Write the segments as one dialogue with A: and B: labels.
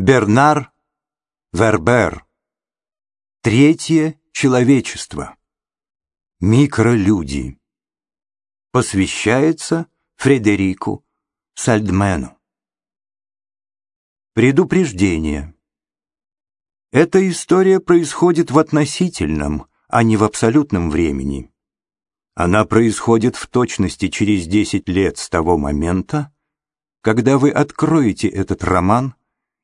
A: Бернар Вербер. Третье человечество. Микролюди. Посвящается Фредерику Сальдмену. Предупреждение. Эта история происходит в относительном, а не в абсолютном времени. Она происходит в точности через 10 лет с того момента, когда вы откроете этот роман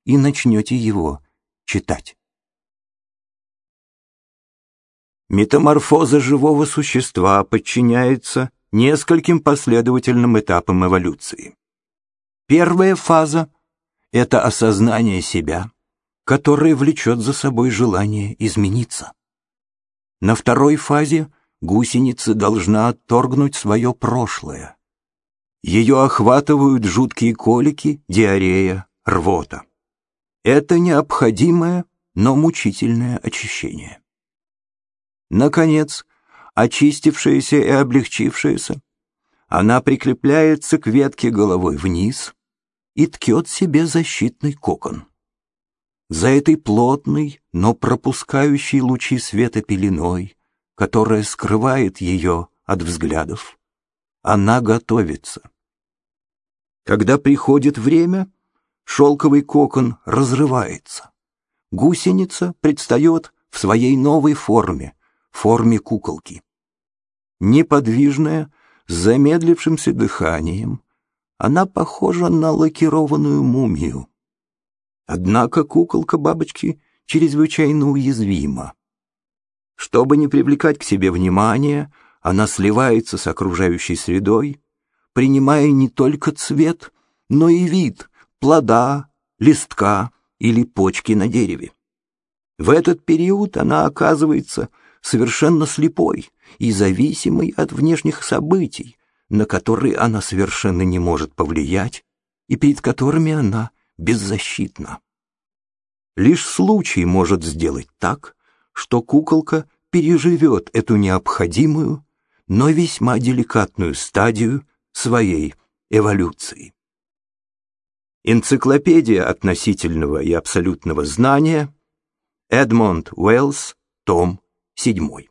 A: и начнете его читать. Метаморфоза живого существа подчиняется нескольким последовательным этапам эволюции. Первая фаза — это осознание себя, которое влечет за собой желание измениться. На второй фазе гусеница должна отторгнуть свое прошлое. Ее охватывают жуткие колики, диарея, рвота. Это необходимое, но мучительное очищение. Наконец, очистившаяся и облегчившаяся, она прикрепляется к ветке головой вниз и ткет себе защитный кокон. За этой плотной, но пропускающей лучи света пеленой, которая скрывает ее от взглядов, она готовится. Когда приходит время, шелковый кокон разрывается. Гусеница предстает в своей новой форме, форме куколки. Неподвижная, с замедлившимся дыханием, она похожа на лакированную мумию. Однако куколка бабочки чрезвычайно уязвима. Чтобы не привлекать к себе внимания, она сливается с окружающей средой, принимая не только цвет, но и вид плода, листка или почки на дереве. В этот период она оказывается совершенно слепой и зависимой от внешних событий, на которые она совершенно не может повлиять и перед которыми она беззащитна. Лишь случай может сделать так, что куколка переживет эту необходимую, но весьма деликатную стадию своей эволюции. Энциклопедия относительного и абсолютного знания, Эдмонд Уэллс, том 7.